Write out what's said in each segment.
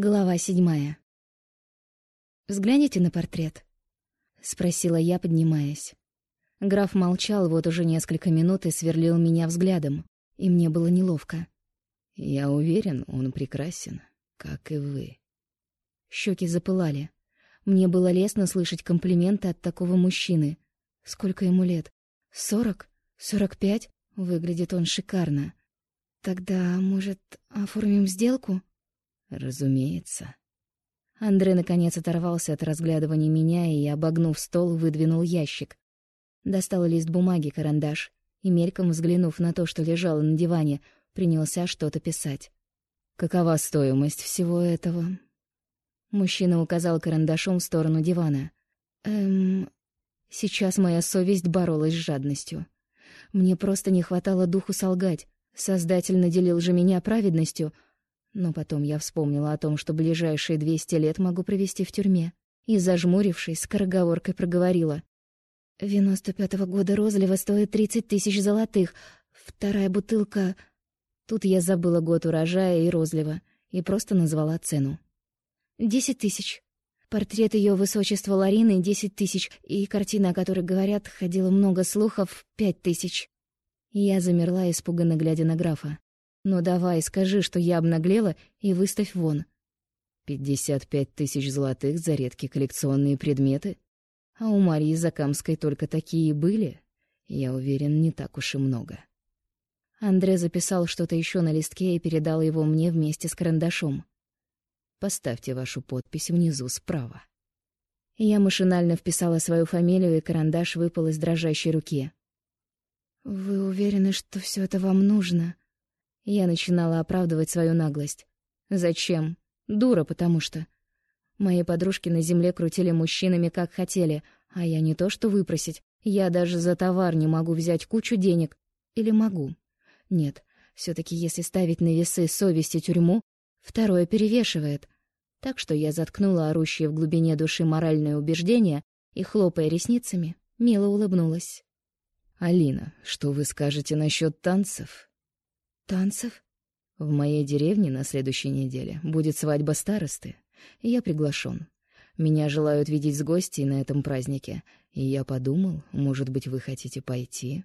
Глава седьмая. «Взгляните на портрет», — спросила я, поднимаясь. Граф молчал вот уже несколько минут и сверлил меня взглядом, и мне было неловко. «Я уверен, он прекрасен, как и вы». Щеки запылали. Мне было лестно слышать комплименты от такого мужчины. Сколько ему лет? Сорок? Сорок пять? Выглядит он шикарно. Тогда, может, оформим сделку? Разумеется. Андре наконец оторвался от разглядывания меня и, обогнув стол, выдвинул ящик. Достал лист бумаги, карандаш, и, мельком взглянув на то, что лежало на диване, принялся что-то писать. «Какова стоимость всего этого?» Мужчина указал карандашом в сторону дивана. «Эм...» Сейчас моя совесть боролась с жадностью. Мне просто не хватало духу солгать. Создатель наделил же меня праведностью — но потом я вспомнила о том, что ближайшие двести лет могу провести в тюрьме, и, зажмурившись, скороговоркой проговорила. «Вино сто пятого года розлива стоит тридцать тысяч золотых. Вторая бутылка...» Тут я забыла год урожая и розлива, и просто назвала цену. «Десять тысяч. Портрет ее высочества Ларины — десять тысяч, и картина, о которой говорят, ходило много слухов — пять тысяч». Я замерла, испуганно глядя на графа. Но давай, скажи, что я обнаглела, и выставь вон. Пятьдесят пять тысяч золотых за редкие коллекционные предметы? А у Марии Закамской только такие были? Я уверен, не так уж и много. Андре записал что-то еще на листке и передал его мне вместе с карандашом. Поставьте вашу подпись внизу справа. Я машинально вписала свою фамилию, и карандаш выпал из дрожащей руки. «Вы уверены, что все это вам нужно?» Я начинала оправдывать свою наглость. Зачем? Дура, потому что. Мои подружки на земле крутили мужчинами как хотели, а я не то что выпросить, я даже за товар не могу взять кучу денег. Или могу? Нет, все таки если ставить на весы совесть и тюрьму, второе перевешивает. Так что я заткнула орущие в глубине души моральное убеждение и, хлопая ресницами, мило улыбнулась. «Алина, что вы скажете насчет танцев?» «Танцев?» «В моей деревне на следующей неделе будет свадьба старосты, я приглашен. Меня желают видеть с гостей на этом празднике, и я подумал, может быть, вы хотите пойти?»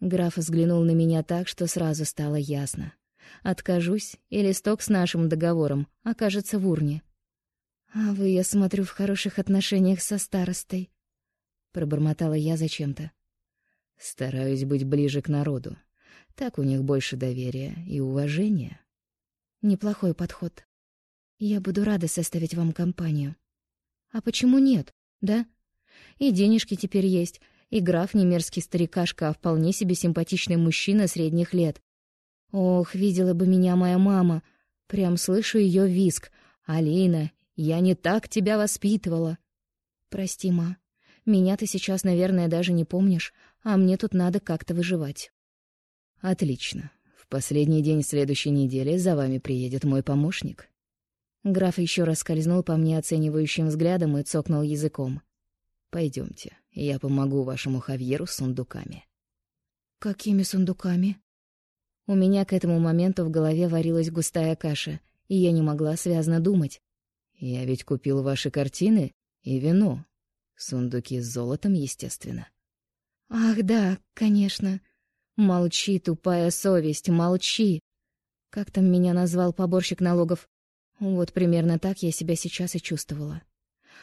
Граф взглянул на меня так, что сразу стало ясно. Откажусь, и листок с нашим договором окажется в урне. «А вы, я смотрю, в хороших отношениях со старостой», — пробормотала я зачем-то. «Стараюсь быть ближе к народу. Так у них больше доверия и уважения. Неплохой подход. Я буду рада составить вам компанию. А почему нет, да? И денежки теперь есть, и граф не мерзкий старикашка, а вполне себе симпатичный мужчина средних лет. Ох, видела бы меня моя мама. Прям слышу ее виск. «Алина, я не так тебя воспитывала». «Прости, ма. Меня ты сейчас, наверное, даже не помнишь, а мне тут надо как-то выживать». Отлично. В последний день следующей недели за вами приедет мой помощник. Граф еще раз скользнул по мне оценивающим взглядом и цокнул языком. Пойдемте, я помогу вашему Хавьеру с сундуками. Какими сундуками? У меня к этому моменту в голове варилась густая каша, и я не могла связно думать. Я ведь купил ваши картины и вино. Сундуки с золотом, естественно. Ах, да, конечно. Молчи, тупая совесть, молчи. Как там меня назвал поборщик налогов? Вот примерно так я себя сейчас и чувствовала.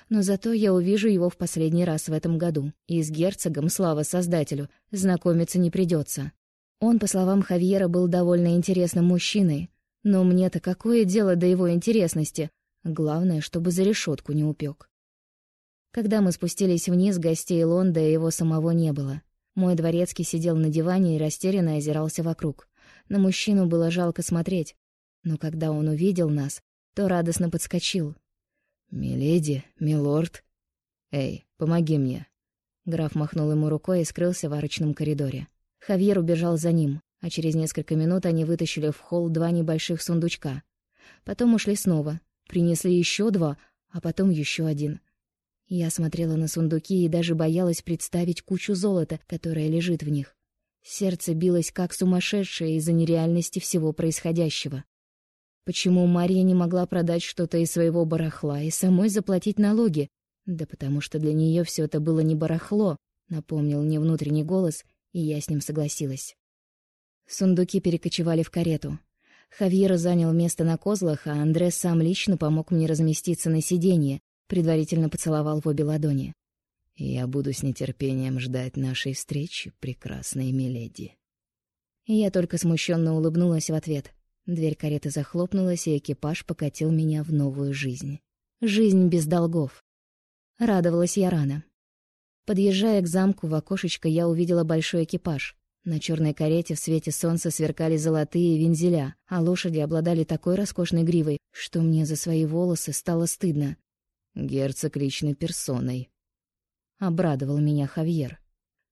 Но зато я увижу его в последний раз в этом году, и с герцогом, слава создателю, знакомиться не придется. Он, по словам Хавьера, был довольно интересным мужчиной, но мне-то какое дело до его интересности? Главное, чтобы за решетку не упек. Когда мы спустились вниз, гостей Лонда его самого не было. Мой дворецкий сидел на диване и растерянно озирался вокруг. На мужчину было жалко смотреть, но когда он увидел нас, то радостно подскочил. «Миледи, милорд!» «Эй, помоги мне!» Граф махнул ему рукой и скрылся в арочном коридоре. Хавьер убежал за ним, а через несколько минут они вытащили в холл два небольших сундучка. Потом ушли снова, принесли еще два, а потом еще один — я смотрела на сундуки и даже боялась представить кучу золота, которое лежит в них. Сердце билось как сумасшедшее из-за нереальности всего происходящего. Почему Мария не могла продать что-то из своего барахла и самой заплатить налоги? Да потому что для нее все это было не барахло, напомнил мне внутренний голос, и я с ним согласилась. Сундуки перекочевали в карету. Хавьера занял место на козлах, а Андре сам лично помог мне разместиться на сиденье, предварительно поцеловал в обе ладони. «Я буду с нетерпением ждать нашей встречи, прекрасная миледи». Я только смущенно улыбнулась в ответ. Дверь кареты захлопнулась, и экипаж покатил меня в новую жизнь. Жизнь без долгов. Радовалась я рано. Подъезжая к замку в окошечко, я увидела большой экипаж. На черной карете в свете солнца сверкали золотые вензеля, а лошади обладали такой роскошной гривой, что мне за свои волосы стало стыдно. «Герцог личной персоной», — обрадовал меня Хавьер.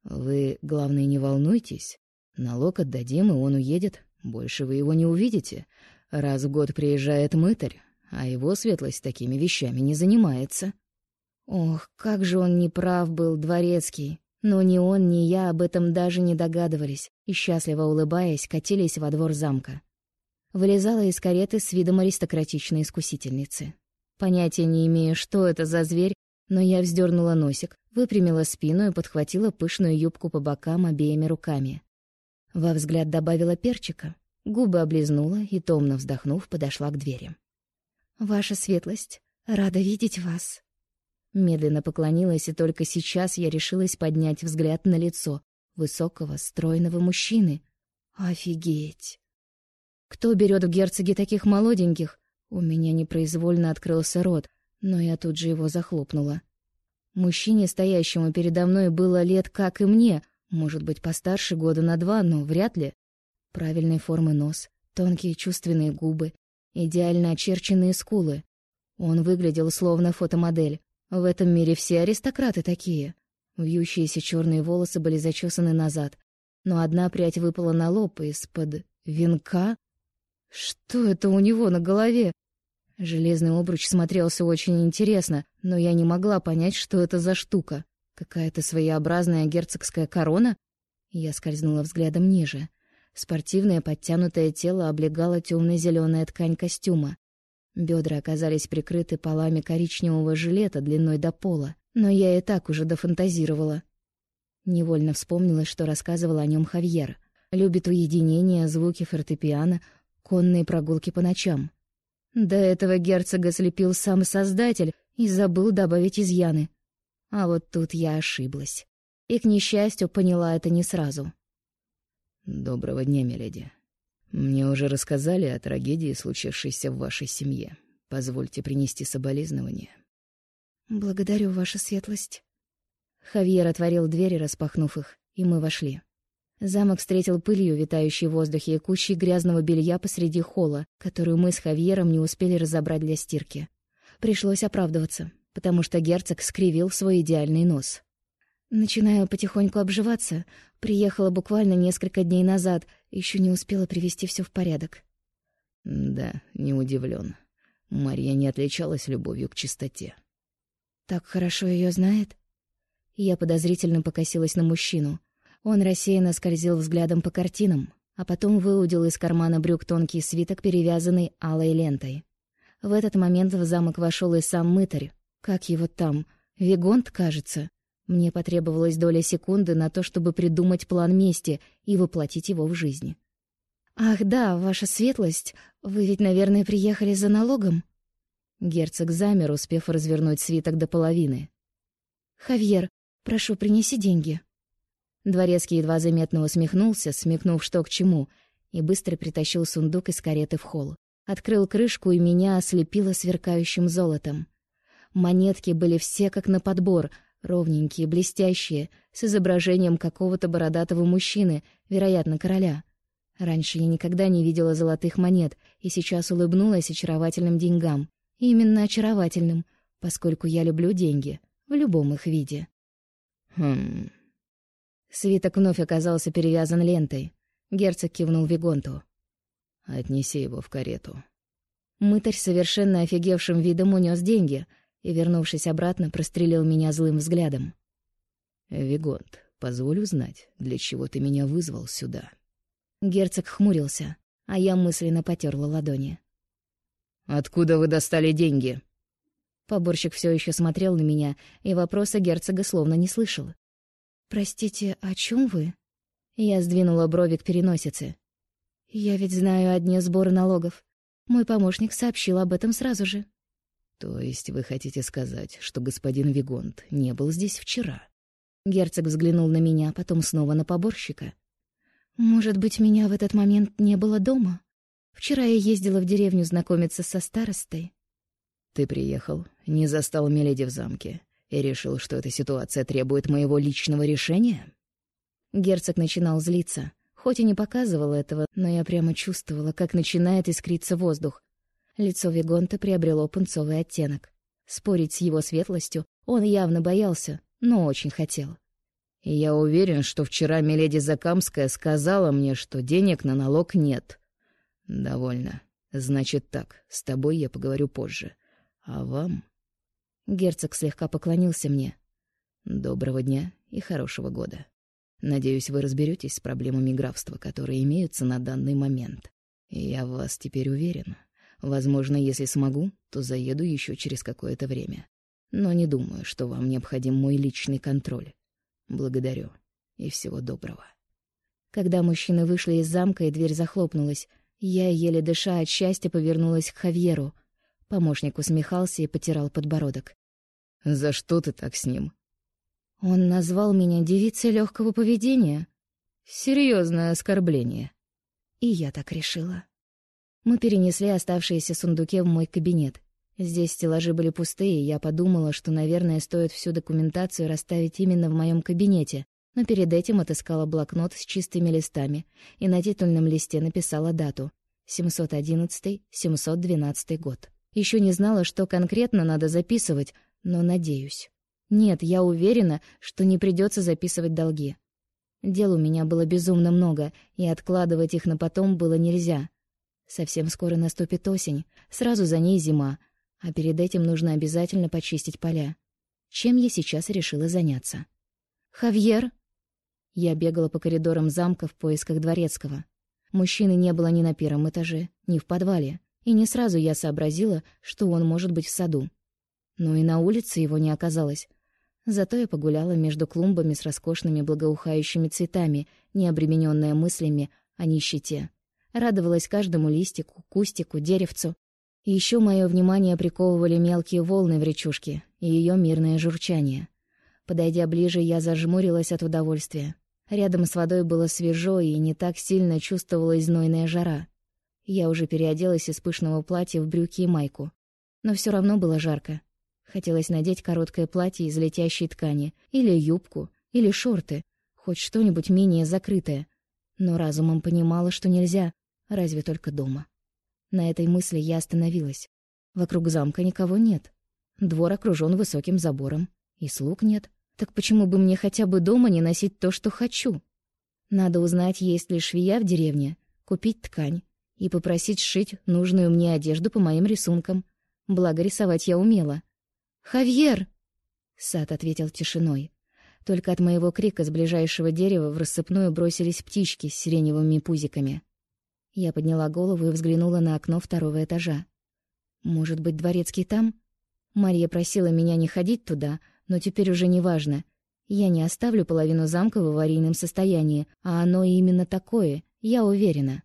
«Вы, главное, не волнуйтесь. Налог отдадим, и он уедет. Больше вы его не увидите. Раз в год приезжает мытарь, а его светлость такими вещами не занимается. Ох, как же он неправ был, дворецкий. Но ни он, ни я об этом даже не догадывались, и, счастливо улыбаясь, катились во двор замка. Вылезала из кареты с видом аристократичной искусительницы. Понятия не имею, что это за зверь, но я вздернула носик, выпрямила спину и подхватила пышную юбку по бокам обеими руками. Во взгляд добавила перчика, губы облизнула и, томно вздохнув, подошла к двери. «Ваша светлость, рада видеть вас». Медленно поклонилась, и только сейчас я решилась поднять взгляд на лицо высокого, стройного мужчины. Офигеть! Кто берет в герцоги таких молоденьких? У меня непроизвольно открылся рот, но я тут же его захлопнула. Мужчине, стоящему передо мной, было лет, как и мне, может быть, постарше года на два, но вряд ли. Правильной формы нос, тонкие чувственные губы, идеально очерченные скулы. Он выглядел словно фотомодель. В этом мире все аристократы такие. Вьющиеся черные волосы были зачесаны назад, но одна прядь выпала на лоб из-под венка. Что это у него на голове? Железный обруч смотрелся очень интересно, но я не могла понять, что это за штука. Какая-то своеобразная герцогская корона? Я скользнула взглядом ниже. Спортивное подтянутое тело облегала темно-зеленая ткань костюма. Бедра оказались прикрыты полами коричневого жилета длиной до пола, но я и так уже дофантазировала. Невольно вспомнила, что рассказывал о нем Хавьер. Любит уединение, звуки фортепиано, конные прогулки по ночам. До этого герцога слепил сам Создатель и забыл добавить изъяны — а вот тут я ошиблась. И, к несчастью, поняла это не сразу. «Доброго дня, миледи. Мне уже рассказали о трагедии, случившейся в вашей семье. Позвольте принести соболезнования». «Благодарю, ваша светлость». Хавьер отворил двери, распахнув их, и мы вошли. Замок встретил пылью, витающей в воздухе, и кучей грязного белья посреди холла, которую мы с Хавьером не успели разобрать для стирки. Пришлось оправдываться потому что герцог скривил свой идеальный нос. Начинаю потихоньку обживаться. Приехала буквально несколько дней назад, еще не успела привести все в порядок. Да, не удивлен. Мария не отличалась любовью к чистоте. Так хорошо ее знает? Я подозрительно покосилась на мужчину. Он рассеянно скользил взглядом по картинам, а потом выудил из кармана брюк тонкий свиток, перевязанный алой лентой. В этот момент в замок вошел и сам мытарь, как его там? Вигонт, кажется. Мне потребовалась доля секунды на то, чтобы придумать план мести и воплотить его в жизнь. «Ах да, ваша светлость, вы ведь, наверное, приехали за налогом?» Герцог замер, успев развернуть свиток до половины. «Хавьер, прошу, принеси деньги». Дворецкий едва заметно усмехнулся, смекнув, что к чему, и быстро притащил сундук из кареты в холл. Открыл крышку, и меня ослепило сверкающим золотом. Монетки были все как на подбор, ровненькие, блестящие, с изображением какого-то бородатого мужчины, вероятно, короля. Раньше я никогда не видела золотых монет, и сейчас улыбнулась очаровательным деньгам. Именно очаровательным, поскольку я люблю деньги, в любом их виде. Хм... Свиток вновь оказался перевязан лентой. Герцог кивнул Вигонту. «Отнеси его в карету». Мытарь совершенно офигевшим видом унес деньги — и, вернувшись обратно, прострелил меня злым взглядом. «Вигонт, позволь узнать, для чего ты меня вызвал сюда?» Герцог хмурился, а я мысленно потерла ладони. Откуда вы достали деньги?» Поборщик все еще смотрел на меня, и вопроса герцога словно не слышал. «Простите, о чем вы?» Я сдвинула брови к переносице. «Я ведь знаю о дне сбора налогов. Мой помощник сообщил об этом сразу же». «То есть вы хотите сказать, что господин Вигонт не был здесь вчера?» Герцог взглянул на меня, потом снова на поборщика. «Может быть, меня в этот момент не было дома? Вчера я ездила в деревню знакомиться со старостой». «Ты приехал, не застал Меледи в замке и решил, что эта ситуация требует моего личного решения?» Герцог начинал злиться. Хоть и не показывал этого, но я прямо чувствовала, как начинает искриться воздух. Лицо Вигонта приобрело пунцовый оттенок. Спорить с его светлостью он явно боялся, но очень хотел. «Я уверен, что вчера Миледи Закамская сказала мне, что денег на налог нет». «Довольно. Значит так, с тобой я поговорю позже. А вам...» Герцог слегка поклонился мне. «Доброго дня и хорошего года. Надеюсь, вы разберетесь с проблемами графства, которые имеются на данный момент. Я в вас теперь уверен. Возможно, если смогу, то заеду еще через какое-то время. Но не думаю, что вам необходим мой личный контроль. Благодарю и всего доброго». Когда мужчины вышли из замка и дверь захлопнулась, я, еле дыша от счастья, повернулась к Хавьеру. Помощник усмехался и потирал подбородок. «За что ты так с ним?» Он назвал меня девицей легкого поведения. Серьезное оскорбление. И я так решила. Мы перенесли оставшиеся сундуки в мой кабинет. Здесь стеллажи были пустые, и я подумала, что, наверное, стоит всю документацию расставить именно в моем кабинете, но перед этим отыскала блокнот с чистыми листами и на титульном листе написала дату — 711-712 год. Еще не знала, что конкретно надо записывать, но надеюсь. Нет, я уверена, что не придется записывать долги. Дел у меня было безумно много, и откладывать их на потом было нельзя. Совсем скоро наступит осень, сразу за ней зима, а перед этим нужно обязательно почистить поля. Чем я сейчас решила заняться? «Хавьер!» Я бегала по коридорам замка в поисках дворецкого. Мужчины не было ни на первом этаже, ни в подвале, и не сразу я сообразила, что он может быть в саду. Но и на улице его не оказалось, Зато я погуляла между клумбами с роскошными благоухающими цветами, не обремененная мыслями о нищете. Радовалась каждому листику, кустику, деревцу. И еще мое внимание приковывали мелкие волны в речушке и ее мирное журчание. Подойдя ближе, я зажмурилась от удовольствия. Рядом с водой было свежо и не так сильно чувствовалась знойная жара. Я уже переоделась из пышного платья в брюки и майку. Но все равно было жарко. Хотелось надеть короткое платье из летящей ткани, или юбку, или шорты, хоть что-нибудь менее закрытое. Но разумом понимала, что нельзя, разве только дома. На этой мысли я остановилась. Вокруг замка никого нет. Двор окружен высоким забором. И слуг нет. Так почему бы мне хотя бы дома не носить то, что хочу? Надо узнать, есть ли швея в деревне, купить ткань и попросить сшить нужную мне одежду по моим рисункам. Благо рисовать я умела. «Хавьер!» Сад ответил тишиной. Только от моего крика с ближайшего дерева в рассыпную бросились птички с сиреневыми пузиками. Я подняла голову и взглянула на окно второго этажа. «Может быть, дворецкий там?» Мария просила меня не ходить туда, но теперь уже не важно. Я не оставлю половину замка в аварийном состоянии, а оно именно такое, я уверена.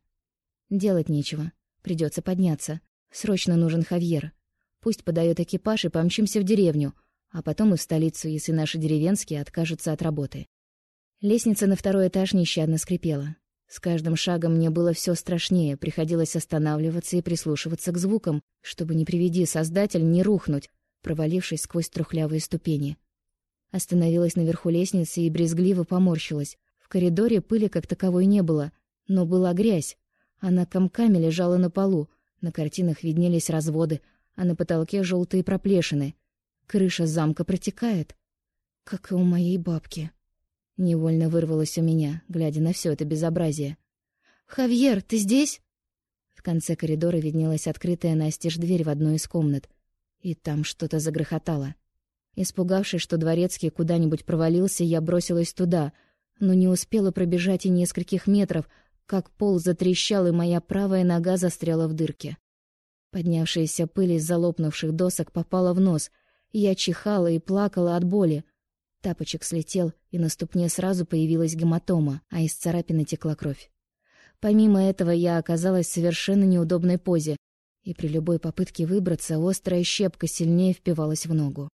Делать нечего. Придется подняться. Срочно нужен Хавьер. Пусть подает экипаж и помчимся в деревню, а потом и в столицу, если наши деревенские откажутся от работы. Лестница на второй этаж нещадно скрипела. С каждым шагом мне было все страшнее, приходилось останавливаться и прислушиваться к звукам, чтобы не приведи Создатель не рухнуть, провалившись сквозь трухлявые ступени. Остановилась наверху лестницы и брезгливо поморщилась. В коридоре пыли как таковой не было, но была грязь. Она комками лежала на полу, на картинах виднелись разводы, а на потолке желтые проплешины. Крыша замка протекает, как и у моей бабки. Невольно вырвалось у меня, глядя на все это безобразие. «Хавьер, ты здесь?» В конце коридора виднелась открытая настежь дверь в одну из комнат, и там что-то загрохотало. Испугавшись, что дворецкий куда-нибудь провалился, я бросилась туда, но не успела пробежать и нескольких метров, как пол затрещал, и моя правая нога застряла в дырке. Поднявшаяся пыль из залопнувших досок попала в нос. Я чихала и плакала от боли. Тапочек слетел, и на ступне сразу появилась гематома, а из царапины текла кровь. Помимо этого, я оказалась в совершенно неудобной позе, и при любой попытке выбраться острая щепка сильнее впивалась в ногу.